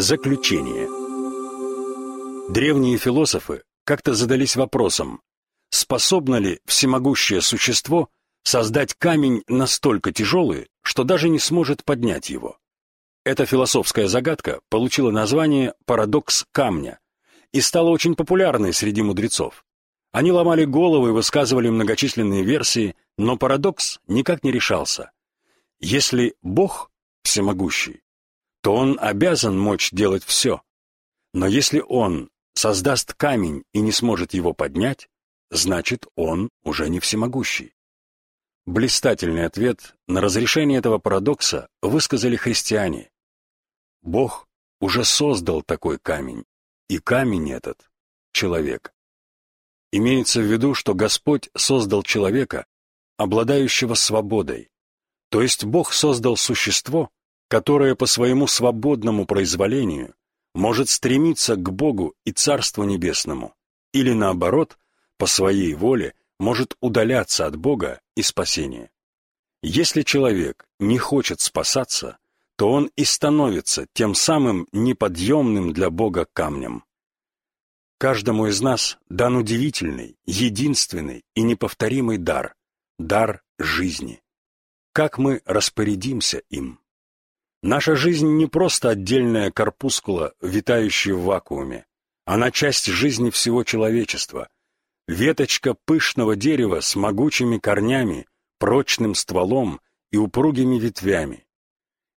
Заключение. Древние философы как-то задались вопросом, способно ли всемогущее существо создать камень настолько тяжелый, что даже не сможет поднять его. Эта философская загадка получила название «парадокс камня» и стала очень популярной среди мудрецов. Они ломали головы и высказывали многочисленные версии, но парадокс никак не решался. Если Бог всемогущий, то он обязан мочь делать все. Но если он создаст камень и не сможет его поднять, значит, он уже не всемогущий. Блистательный ответ на разрешение этого парадокса высказали христиане. Бог уже создал такой камень, и камень этот — человек. Имеется в виду, что Господь создал человека, обладающего свободой, то есть Бог создал существо, которое по своему свободному произволению может стремиться к Богу и Царству Небесному, или наоборот, по своей воле может удаляться от Бога и спасения. Если человек не хочет спасаться, то он и становится тем самым неподъемным для Бога камнем. Каждому из нас дан удивительный, единственный и неповторимый дар – дар жизни. Как мы распорядимся им? Наша жизнь не просто отдельная корпускула, витающая в вакууме. Она часть жизни всего человечества. Веточка пышного дерева с могучими корнями, прочным стволом и упругими ветвями.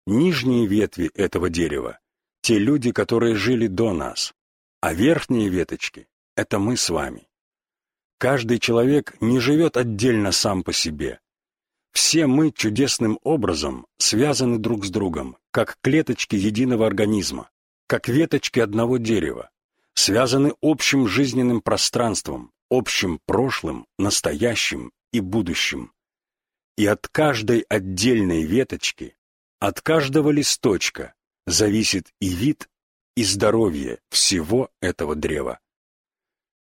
Нижние ветви этого дерева — те люди, которые жили до нас, а верхние веточки — это мы с вами. Каждый человек не живет отдельно сам по себе. Все мы чудесным образом связаны друг с другом, как клеточки единого организма, как веточки одного дерева, связаны общим жизненным пространством, общим прошлым, настоящим и будущим. И от каждой отдельной веточки, от каждого листочка зависит и вид, и здоровье всего этого древа.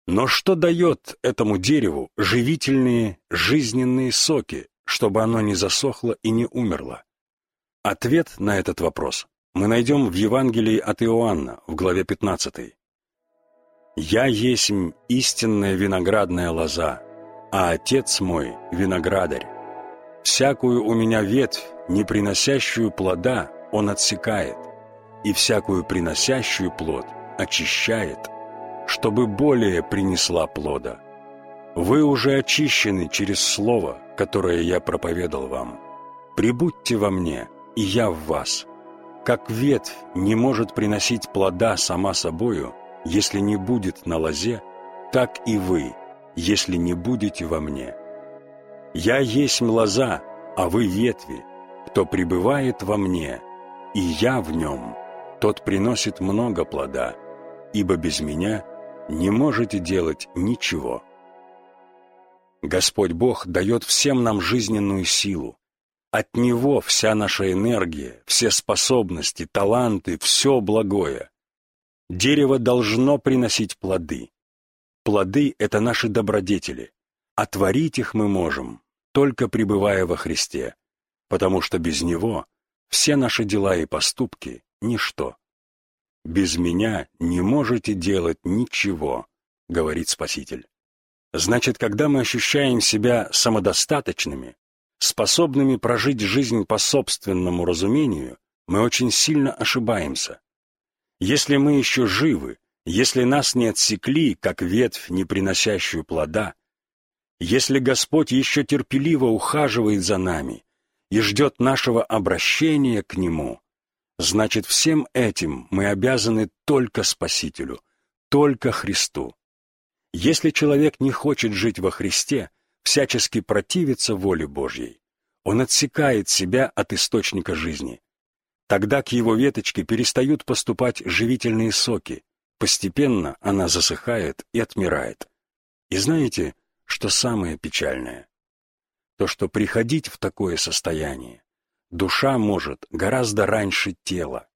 Но что дает этому дереву живительные, жизненные соки, чтобы оно не засохло и не умерло? Ответ на этот вопрос мы найдем в Евангелии от Иоанна в главе 15. «Я есть истинная виноградная лоза, а Отец мой – виноградарь. Всякую у меня ветвь, не приносящую плода, Он отсекает, и всякую приносящую плод очищает, чтобы более принесла плода. Вы уже очищены через слово, которое я проповедал вам. Прибудьте во мне, и я в вас. Как ветвь не может приносить плода сама собою, если не будет на лозе, так и вы, если не будете во мне. Я есть лоза, а вы ветви. Кто пребывает во мне, и я в нем, тот приносит много плода, ибо без меня не можете делать ничего. Господь Бог дает всем нам жизненную силу. От Него вся наша энергия, все способности, таланты, все благое. Дерево должно приносить плоды. Плоды — это наши добродетели. А творить их мы можем, только пребывая во Христе, потому что без Него все наши дела и поступки — ничто. «Без меня не можете делать ничего», — говорит Спаситель. Значит, когда мы ощущаем себя самодостаточными, способными прожить жизнь по собственному разумению, мы очень сильно ошибаемся. Если мы еще живы, если нас не отсекли, как ветвь, не приносящую плода, если Господь еще терпеливо ухаживает за нами и ждет нашего обращения к Нему, значит, всем этим мы обязаны только Спасителю, только Христу. Если человек не хочет жить во Христе, всячески противится воле Божьей, он отсекает себя от источника жизни. Тогда к его веточке перестают поступать живительные соки, постепенно она засыхает и отмирает. И знаете, что самое печальное? То, что приходить в такое состояние душа может гораздо раньше тела.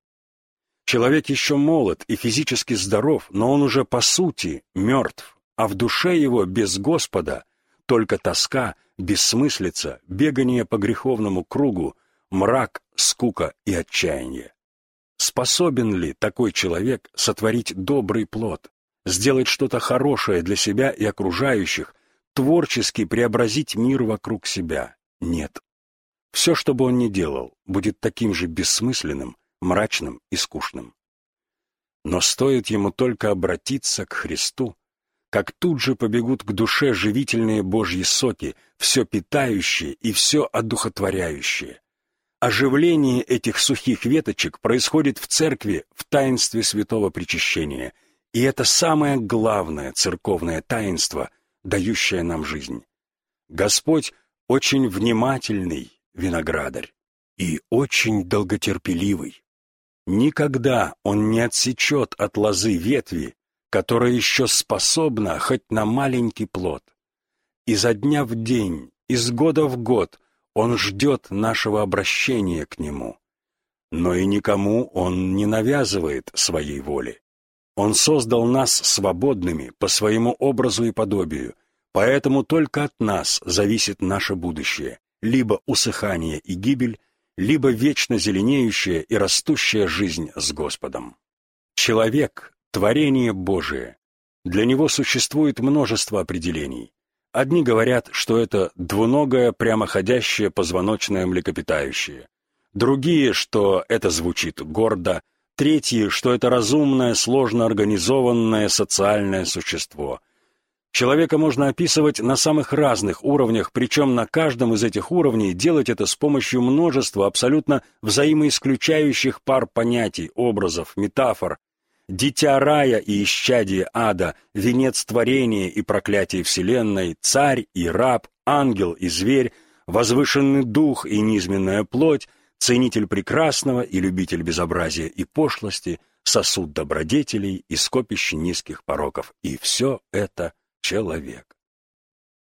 Человек еще молод и физически здоров, но он уже по сути мертв а в душе его без Господа только тоска, бессмыслица, бегание по греховному кругу, мрак, скука и отчаяние. Способен ли такой человек сотворить добрый плод, сделать что-то хорошее для себя и окружающих, творчески преобразить мир вокруг себя? Нет. Все, что бы он ни делал, будет таким же бессмысленным, мрачным и скучным. Но стоит ему только обратиться к Христу, как тут же побегут к душе живительные Божьи соки, все питающие и все одухотворяющие. Оживление этих сухих веточек происходит в церкви в таинстве святого причащения, и это самое главное церковное таинство, дающее нам жизнь. Господь очень внимательный виноградарь и очень долготерпеливый. Никогда Он не отсечет от лозы ветви, которая еще способна хоть на маленький плод. Изо дня в день, из года в год Он ждет нашего обращения к Нему. Но и никому Он не навязывает своей воли. Он создал нас свободными по своему образу и подобию, поэтому только от нас зависит наше будущее, либо усыхание и гибель, либо вечно зеленеющая и растущая жизнь с Господом. Человек Творение Божие. Для него существует множество определений. Одни говорят, что это двуногое прямоходящее позвоночное млекопитающее. Другие, что это звучит гордо. Третьи, что это разумное, сложно организованное социальное существо. Человека можно описывать на самых разных уровнях, причем на каждом из этих уровней делать это с помощью множества абсолютно взаимоисключающих пар понятий, образов, метафор, дитя рая и исчадие ада, венец творения и проклятие вселенной, царь и раб, ангел и зверь, возвышенный дух и низменная плоть, ценитель прекрасного и любитель безобразия и пошлости, сосуд добродетелей и скопище низких пороков. И все это человек.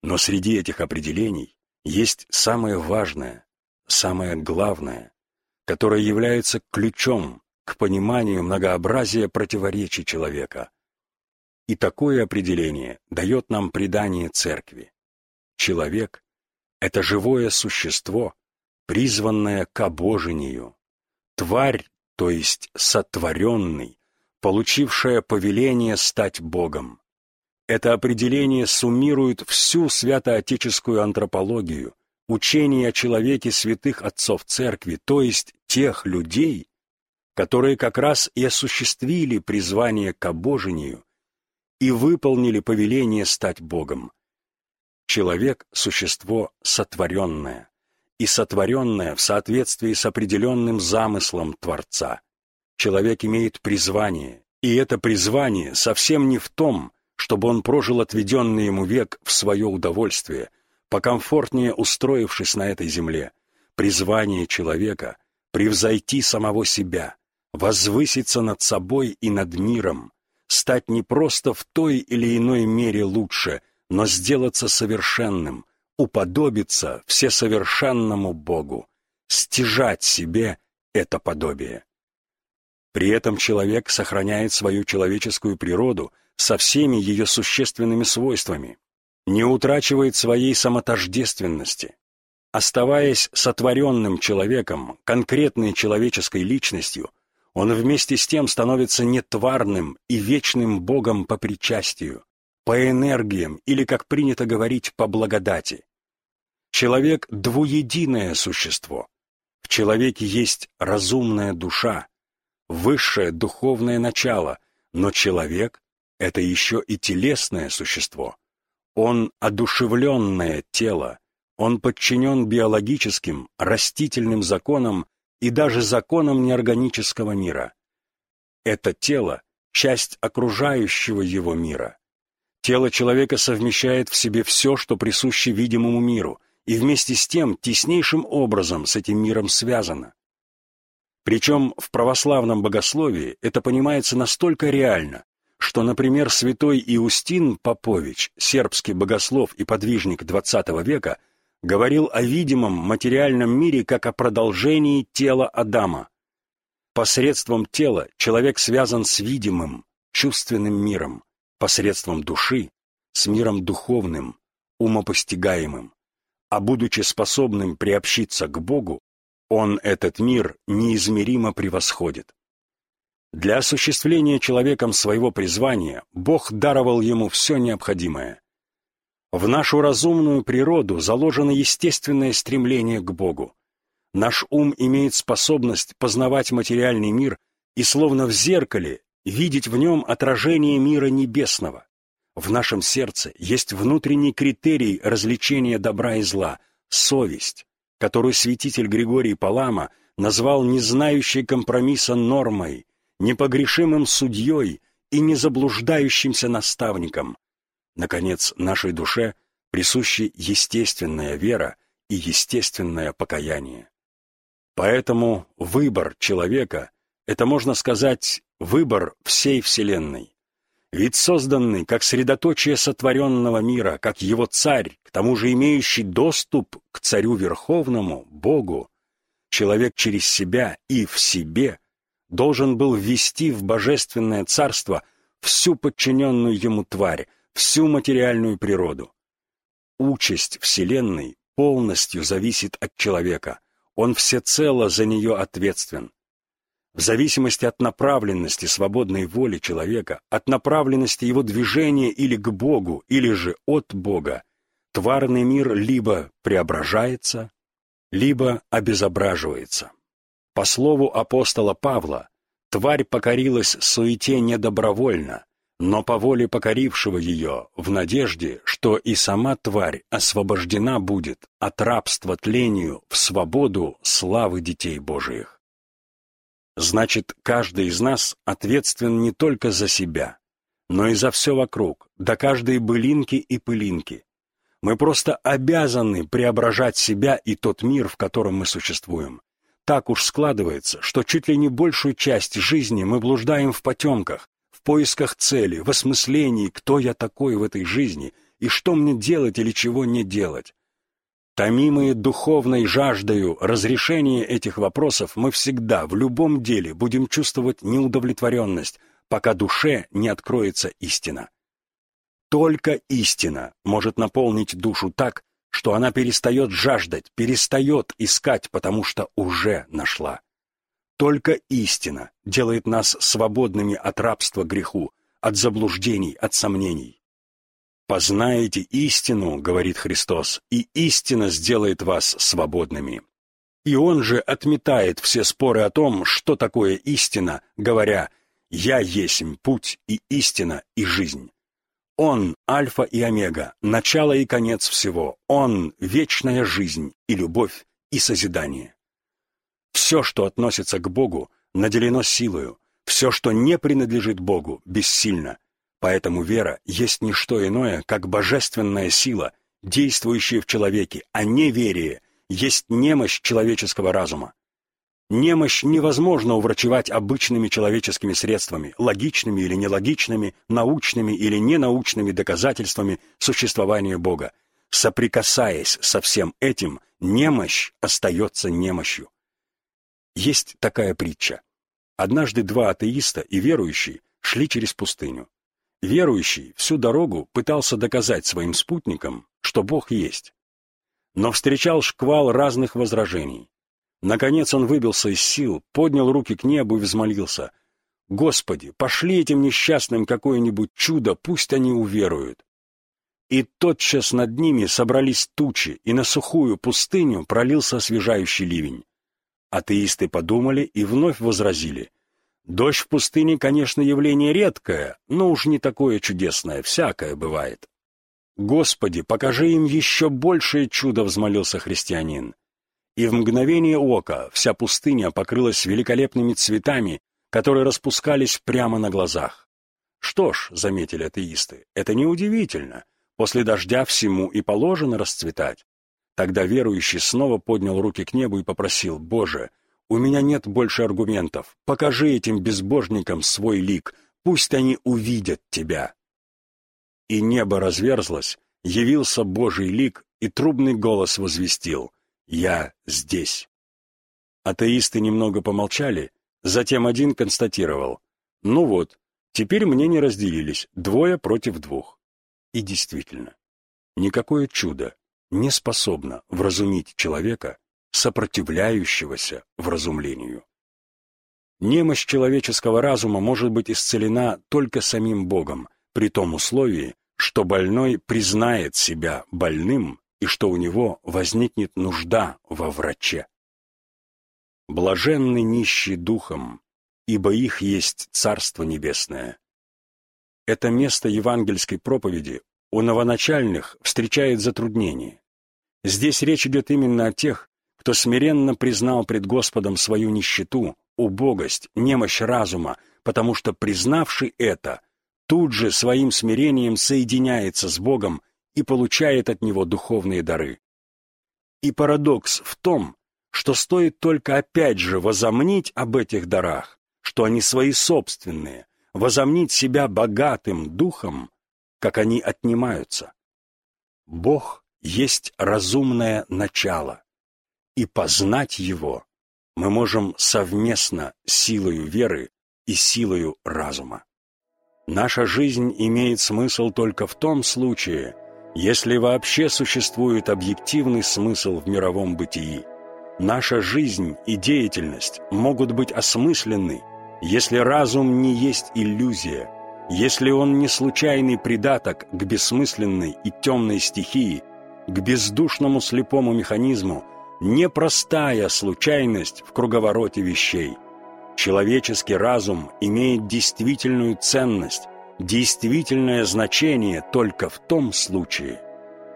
Но среди этих определений есть самое важное, самое главное, которое является ключом к пониманию многообразия противоречий человека. И такое определение дает нам предание церкви. Человек — это живое существо, призванное к обожению, тварь, то есть сотворенный, получившая повеление стать Богом. Это определение суммирует всю святоотеческую антропологию, учение о человеке святых отцов церкви, то есть тех людей, которые как раз и осуществили призвание к обожению и выполнили повеление стать Богом. Человек — существо сотворенное, и сотворенное в соответствии с определенным замыслом Творца. Человек имеет призвание, и это призвание совсем не в том, чтобы он прожил отведенный ему век в свое удовольствие, покомфортнее устроившись на этой земле. Призвание человека — превзойти самого себя, возвыситься над собой и над миром, стать не просто в той или иной мере лучше, но сделаться совершенным, уподобиться всесовершенному Богу, стяжать себе это подобие. При этом человек сохраняет свою человеческую природу со всеми ее существенными свойствами, не утрачивает своей самотождественности. Оставаясь сотворенным человеком, конкретной человеческой личностью, он вместе с тем становится нетварным и вечным Богом по причастию, по энергиям или, как принято говорить, по благодати. Человек — двуединое существо. В человеке есть разумная душа, высшее духовное начало, но человек — это еще и телесное существо. Он — одушевленное тело, он подчинен биологическим, растительным законам и даже законам неорганического мира. Это тело — часть окружающего его мира. Тело человека совмещает в себе все, что присуще видимому миру, и вместе с тем теснейшим образом с этим миром связано. Причем в православном богословии это понимается настолько реально, что, например, святой Иустин Попович, сербский богослов и подвижник XX века, говорил о видимом материальном мире как о продолжении тела Адама. Посредством тела человек связан с видимым, чувственным миром, посредством души с миром духовным, умопостигаемым. А будучи способным приобщиться к Богу, он этот мир неизмеримо превосходит. Для осуществления человеком своего призвания Бог даровал ему все необходимое. В нашу разумную природу заложено естественное стремление к Богу. Наш ум имеет способность познавать материальный мир и словно в зеркале видеть в нем отражение мира небесного. В нашем сердце есть внутренний критерий развлечения добра и зла – совесть, которую святитель Григорий Палама назвал не знающей компромисса нормой, непогрешимым судьей и незаблуждающимся наставником. Наконец, нашей душе присущи естественная вера и естественное покаяние. Поэтому выбор человека – это, можно сказать, выбор всей Вселенной. Ведь созданный как средоточие сотворенного мира, как его царь, к тому же имеющий доступ к царю Верховному, Богу, человек через себя и в себе должен был ввести в божественное царство всю подчиненную ему тварь, всю материальную природу. Участь Вселенной полностью зависит от человека, он всецело за нее ответственен. В зависимости от направленности свободной воли человека, от направленности его движения или к Богу, или же от Бога, тварный мир либо преображается, либо обезображивается. По слову апостола Павла, тварь покорилась суете недобровольно, но по воле покорившего ее, в надежде, что и сама тварь освобождена будет от рабства тлению в свободу славы детей Божиих. Значит, каждый из нас ответственен не только за себя, но и за все вокруг, до каждой былинки и пылинки. Мы просто обязаны преображать себя и тот мир, в котором мы существуем. Так уж складывается, что чуть ли не большую часть жизни мы блуждаем в потемках, поисках цели, в осмыслении, кто я такой в этой жизни и что мне делать или чего не делать. Томимые духовной жаждою разрешения этих вопросов, мы всегда, в любом деле, будем чувствовать неудовлетворенность, пока душе не откроется истина. Только истина может наполнить душу так, что она перестает жаждать, перестает искать, потому что уже нашла. Только истина делает нас свободными от рабства греху, от заблуждений, от сомнений. «Познаете истину, — говорит Христос, — и истина сделает вас свободными». И Он же отметает все споры о том, что такое истина, говоря «Я есмь путь и истина и жизнь». Он — альфа и омега, начало и конец всего. Он — вечная жизнь и любовь и созидание. Все, что относится к Богу, наделено силою, все, что не принадлежит Богу, бессильно. Поэтому вера есть не что иное, как божественная сила, действующая в человеке, а неверие есть немощь человеческого разума. Немощь невозможно уврачевать обычными человеческими средствами, логичными или нелогичными, научными или ненаучными доказательствами существования Бога. Соприкасаясь со всем этим, немощь остается немощью. Есть такая притча. Однажды два атеиста и верующий шли через пустыню. Верующий всю дорогу пытался доказать своим спутникам, что Бог есть. Но встречал шквал разных возражений. Наконец он выбился из сил, поднял руки к небу и взмолился. «Господи, пошли этим несчастным какое-нибудь чудо, пусть они уверуют». И тотчас над ними собрались тучи, и на сухую пустыню пролился освежающий ливень. Атеисты подумали и вновь возразили. Дождь в пустыне, конечно, явление редкое, но уж не такое чудесное, всякое бывает. «Господи, покажи им еще большее чудо!» — взмолился христианин. И в мгновение ока вся пустыня покрылась великолепными цветами, которые распускались прямо на глазах. Что ж, — заметили атеисты, — это неудивительно. После дождя всему и положено расцветать. Тогда верующий снова поднял руки к небу и попросил, «Боже, у меня нет больше аргументов. Покажи этим безбожникам свой лик, пусть они увидят Тебя». И небо разверзлось, явился Божий лик, и трубный голос возвестил, «Я здесь». Атеисты немного помолчали, затем один констатировал, «Ну вот, теперь мне не разделились, двое против двух». И действительно, никакое чудо не способна вразумить человека, сопротивляющегося вразумлению. Немощь человеческого разума может быть исцелена только самим Богом, при том условии, что больной признает себя больным и что у него возникнет нужда во враче. Блаженны нищие духом, ибо их есть Царство Небесное. Это место евангельской проповеди у новоначальных встречает затруднение. Здесь речь идет именно о тех, кто смиренно признал пред Господом свою нищету, убогость, немощь разума, потому что, признавший это, тут же своим смирением соединяется с Богом и получает от Него духовные дары. И парадокс в том, что стоит только опять же возомнить об этих дарах, что они свои собственные, возомнить себя богатым духом, как они отнимаются. Бог есть разумное начало, и познать Его мы можем совместно силою веры и силою разума. Наша жизнь имеет смысл только в том случае, если вообще существует объективный смысл в мировом бытии – Наша жизнь и деятельность могут быть осмысленны, если разум не есть иллюзия, если он не случайный придаток к бессмысленной и темной стихии, к бездушному слепому механизму, непростая случайность в круговороте вещей. Человеческий разум имеет действительную ценность, действительное значение только в том случае,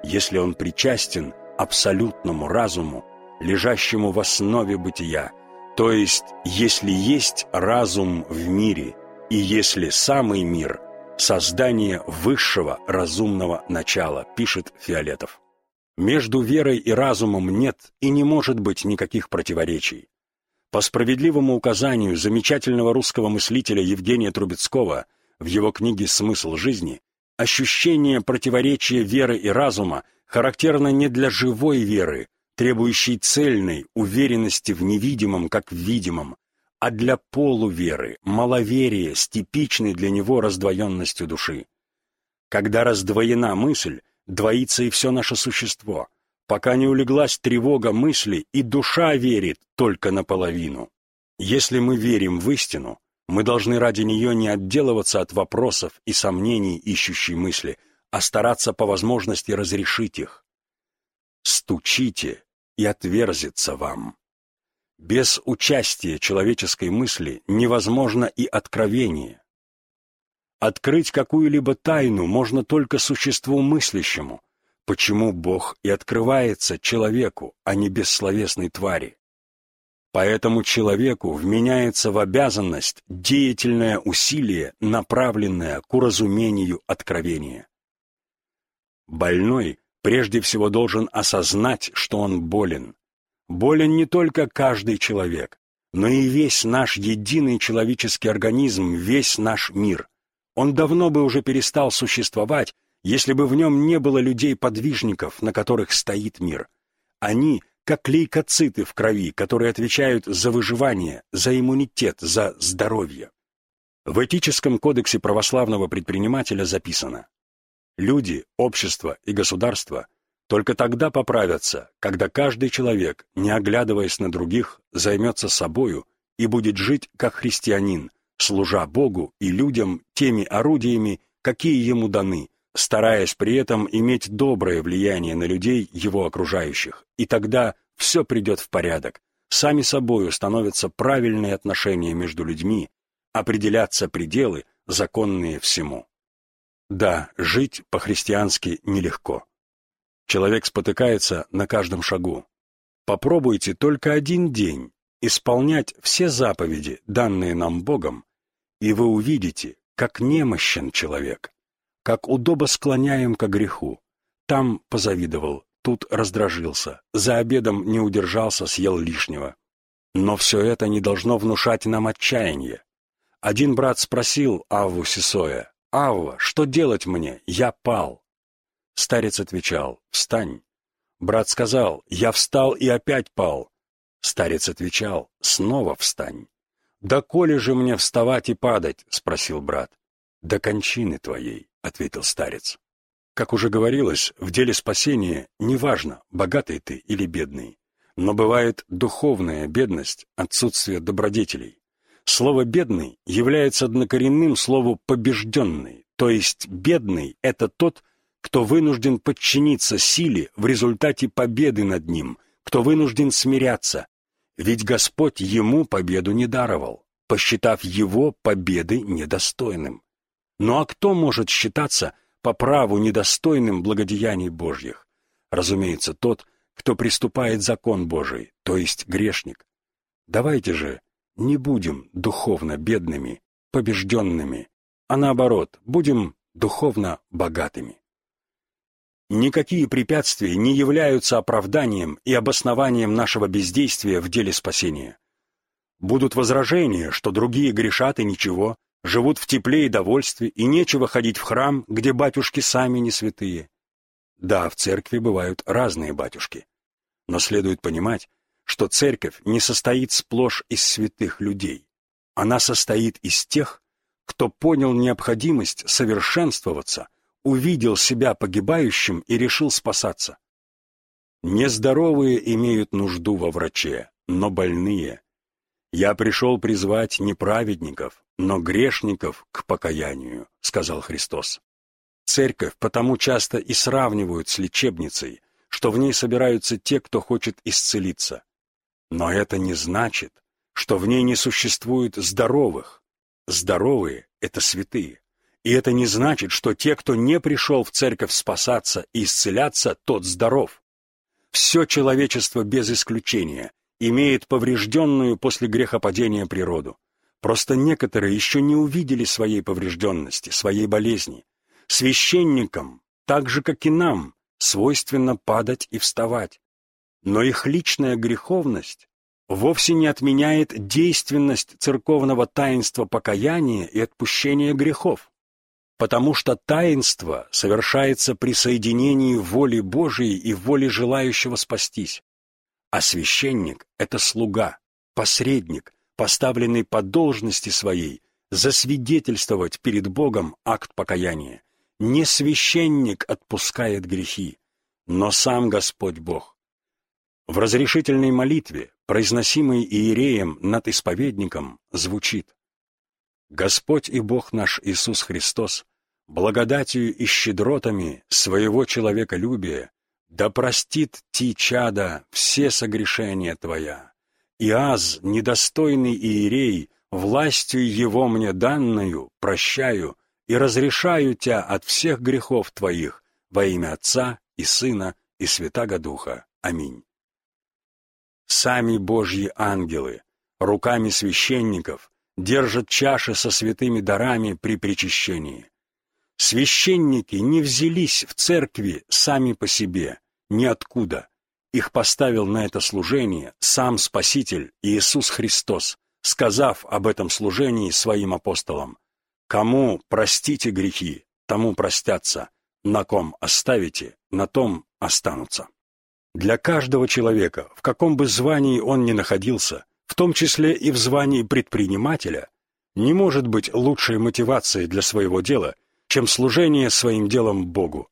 если он причастен абсолютному разуму, лежащему в основе бытия, то есть если есть разум в мире и если самый мир – создание высшего разумного начала, пишет Фиолетов. Между верой и разумом нет и не может быть никаких противоречий. По справедливому указанию замечательного русского мыслителя Евгения Трубецкого в его книге «Смысл жизни» ощущение противоречия веры и разума характерно не для живой веры, требующий цельной уверенности в невидимом, как в видимом, а для полуверы, маловерия с типичной для него раздвоенностью души. Когда раздвоена мысль, двоится и все наше существо, пока не улеглась тревога мысли, и душа верит только наполовину. Если мы верим в истину, мы должны ради нее не отделываться от вопросов и сомнений ищущей мысли, а стараться по возможности разрешить их. Стучите, и отверзится вам. Без участия человеческой мысли невозможно и откровение. Открыть какую-либо тайну можно только существу мыслящему, почему Бог и открывается человеку, а не бессловесной твари. Поэтому человеку вменяется в обязанность деятельное усилие, направленное к уразумению откровения. Больной прежде всего должен осознать, что он болен. Болен не только каждый человек, но и весь наш единый человеческий организм, весь наш мир. Он давно бы уже перестал существовать, если бы в нем не было людей-подвижников, на которых стоит мир. Они как лейкоциты в крови, которые отвечают за выживание, за иммунитет, за здоровье. В этическом кодексе православного предпринимателя записано Люди, общество и государство только тогда поправятся, когда каждый человек, не оглядываясь на других, займется собою и будет жить как христианин, служа Богу и людям теми орудиями, какие ему даны, стараясь при этом иметь доброе влияние на людей, его окружающих. И тогда все придет в порядок, сами собою становятся правильные отношения между людьми, определятся пределы, законные всему. Да, жить по-христиански нелегко. Человек спотыкается на каждом шагу. Попробуйте только один день исполнять все заповеди, данные нам Богом, и вы увидите, как немощен человек, как удобо склоняем ко греху. Там позавидовал, тут раздражился, за обедом не удержался, съел лишнего. Но все это не должно внушать нам отчаяние. Один брат спросил Авву Сисоя, «Авва, что делать мне? Я пал». Старец отвечал, «Встань». Брат сказал, «Я встал и опять пал». Старец отвечал, «Снова встань». «Да коли же мне вставать и падать?» — спросил брат. «До кончины твоей», — ответил старец. Как уже говорилось, в деле спасения неважно, богатый ты или бедный, но бывает духовная бедность, отсутствие добродетелей. Слово «бедный» является однокоренным слову «побежденный», то есть бедный – это тот, кто вынужден подчиниться силе в результате победы над ним, кто вынужден смиряться, ведь Господь ему победу не даровал, посчитав его победы недостойным. Ну а кто может считаться по праву недостойным благодеяний Божьих? Разумеется, тот, кто приступает закон Божий, то есть грешник. Давайте же не будем духовно бедными, побежденными, а наоборот, будем духовно богатыми. Никакие препятствия не являются оправданием и обоснованием нашего бездействия в деле спасения. Будут возражения, что другие грешат и ничего, живут в тепле и довольстве, и нечего ходить в храм, где батюшки сами не святые. Да, в церкви бывают разные батюшки. Но следует понимать, что церковь не состоит сплошь из святых людей. Она состоит из тех, кто понял необходимость совершенствоваться – увидел себя погибающим и решил спасаться. Нездоровые имеют нужду во враче, но больные. Я пришел призвать не праведников, но грешников к покаянию, сказал Христос. Церковь потому часто и сравнивают с лечебницей, что в ней собираются те, кто хочет исцелиться. Но это не значит, что в ней не существует здоровых. Здоровые — это святые. И это не значит, что те, кто не пришел в церковь спасаться и исцеляться, тот здоров. Все человечество без исключения имеет поврежденную после грехопадения природу. Просто некоторые еще не увидели своей поврежденности, своей болезни. Священникам, так же, как и нам, свойственно падать и вставать. Но их личная греховность вовсе не отменяет действенность церковного таинства покаяния и отпущения грехов потому что таинство совершается при соединении воли Божией и воли желающего спастись. А священник — это слуга, посредник, поставленный по должности своей, засвидетельствовать перед Богом акт покаяния. Не священник отпускает грехи, но сам Господь Бог. В разрешительной молитве, произносимой иереем над исповедником, звучит «Господь и Бог наш Иисус Христос, благодатью и щедротами своего человеколюбия, да простит ти, чада, все согрешения твоя. И аз, недостойный иерей, властью его мне данную, прощаю и разрешаю тебя от всех грехов твоих во имя Отца и Сына и Святаго Духа. Аминь. Сами Божьи ангелы, руками священников, держат чаши со святыми дарами при причащении. Священники не взялись в церкви сами по себе, ниоткуда. Их поставил на это служение сам Спаситель Иисус Христос, сказав об этом служении своим апостолам. «Кому простите грехи, тому простятся, на ком оставите, на том останутся». Для каждого человека, в каком бы звании он ни находился, в том числе и в звании предпринимателя, не может быть лучшей мотивации для своего дела, чем служение своим делом Богу.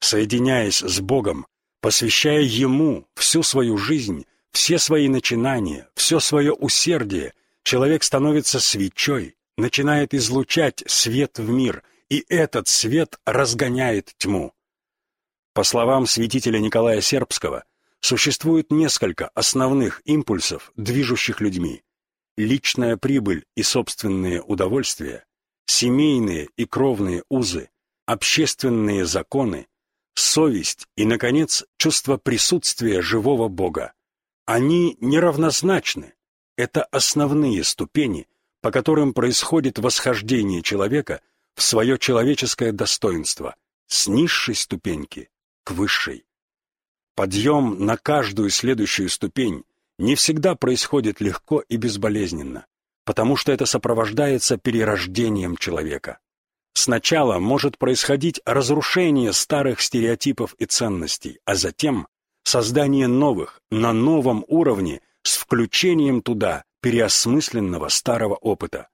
Соединяясь с Богом, посвящая Ему всю свою жизнь, все свои начинания, все свое усердие, человек становится свечой, начинает излучать свет в мир, и этот свет разгоняет тьму. По словам святителя Николая Сербского, существует несколько основных импульсов, движущих людьми. Личная прибыль и собственные удовольствия, семейные и кровные узы, общественные законы, совесть и, наконец, чувство присутствия живого Бога. Они неравнозначны. Это основные ступени, по которым происходит восхождение человека в свое человеческое достоинство, с низшей ступеньки к высшей. Подъем на каждую следующую ступень не всегда происходит легко и безболезненно потому что это сопровождается перерождением человека. Сначала может происходить разрушение старых стереотипов и ценностей, а затем создание новых, на новом уровне, с включением туда переосмысленного старого опыта.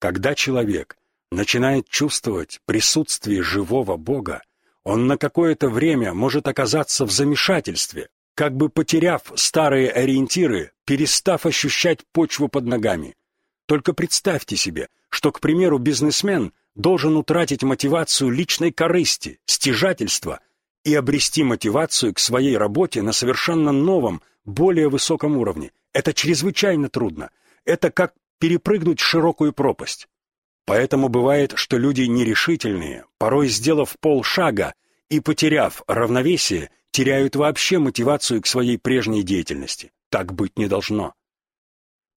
Когда человек начинает чувствовать присутствие живого Бога, он на какое-то время может оказаться в замешательстве, как бы потеряв старые ориентиры, перестав ощущать почву под ногами. Только представьте себе, что, к примеру, бизнесмен должен утратить мотивацию личной корысти, стяжательства и обрести мотивацию к своей работе на совершенно новом, более высоком уровне. Это чрезвычайно трудно. Это как перепрыгнуть широкую пропасть. Поэтому бывает, что люди нерешительные, порой сделав полшага и потеряв равновесие, теряют вообще мотивацию к своей прежней деятельности. Так быть не должно.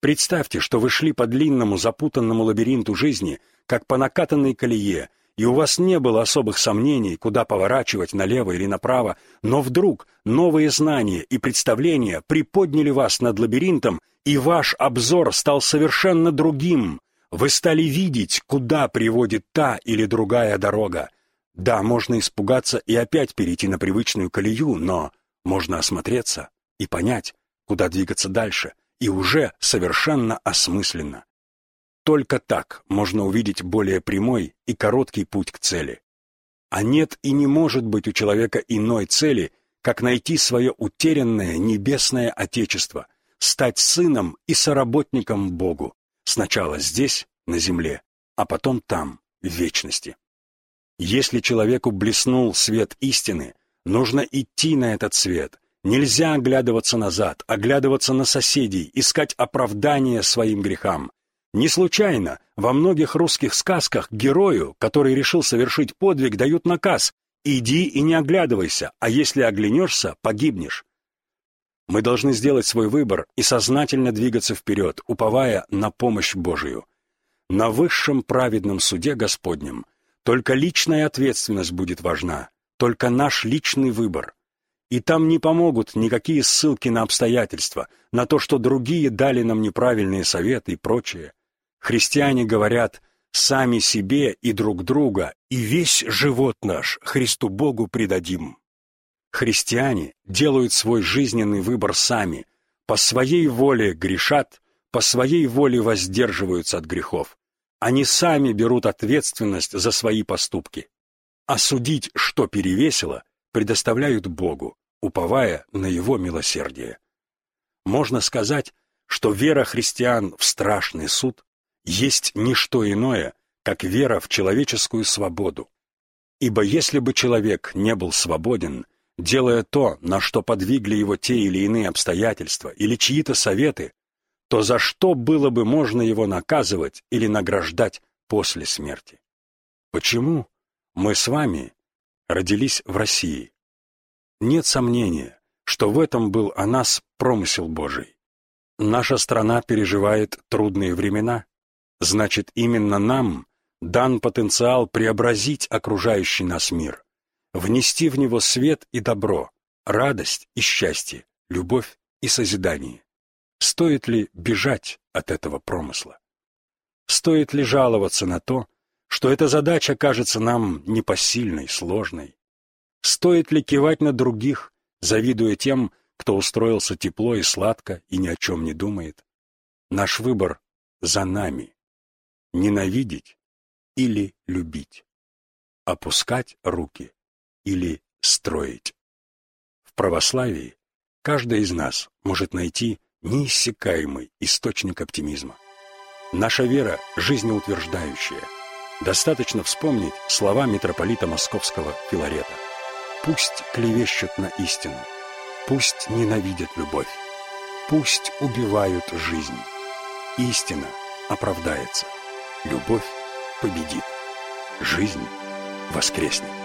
Представьте, что вы шли по длинному запутанному лабиринту жизни, как по накатанной колее, и у вас не было особых сомнений, куда поворачивать налево или направо, но вдруг новые знания и представления приподняли вас над лабиринтом, и ваш обзор стал совершенно другим. Вы стали видеть, куда приводит та или другая дорога. Да, можно испугаться и опять перейти на привычную колею, но можно осмотреться и понять, куда двигаться дальше, и уже совершенно осмысленно. Только так можно увидеть более прямой и короткий путь к цели. А нет и не может быть у человека иной цели, как найти свое утерянное небесное Отечество, стать сыном и соработником Богу, сначала здесь, на земле, а потом там, в вечности. Если человеку блеснул свет истины, нужно идти на этот свет. Нельзя оглядываться назад, оглядываться на соседей, искать оправдания своим грехам. Не случайно во многих русских сказках герою, который решил совершить подвиг, дают наказ «иди и не оглядывайся, а если оглянешься, погибнешь». Мы должны сделать свой выбор и сознательно двигаться вперед, уповая на помощь Божию. На высшем праведном суде Господнем только личная ответственность будет важна, только наш личный выбор. И там не помогут никакие ссылки на обстоятельства, на то, что другие дали нам неправильные советы и прочее. Христиане говорят «сами себе и друг друга, и весь живот наш Христу Богу предадим». Христиане делают свой жизненный выбор сами, по своей воле грешат, по своей воле воздерживаются от грехов. Они сами берут ответственность за свои поступки. А судить, что перевесило, предоставляют Богу, уповая на Его милосердие. Можно сказать, что вера христиан в страшный суд есть не что иное, как вера в человеческую свободу. Ибо если бы человек не был свободен, делая то, на что подвигли его те или иные обстоятельства или чьи-то советы, то за что было бы можно его наказывать или награждать после смерти? Почему мы с вами родились в России? Нет сомнения, что в этом был о нас промысел Божий. Наша страна переживает трудные времена, значит, именно нам дан потенциал преобразить окружающий нас мир, внести в него свет и добро, радость и счастье, любовь и созидание. Стоит ли бежать от этого промысла? Стоит ли жаловаться на то, что эта задача кажется нам непосильной, сложной? Стоит ли кивать на других, завидуя тем, кто устроился тепло и сладко и ни о чем не думает? Наш выбор за нами. Ненавидеть или любить. Опускать руки или строить. В православии каждый из нас может найти неиссякаемый источник оптимизма. Наша вера жизнеутверждающая. Достаточно вспомнить слова митрополита Московского Филарета. «Пусть клевещут на истину, пусть ненавидят любовь, пусть убивают жизнь. Истина оправдается, любовь победит, жизнь воскреснет».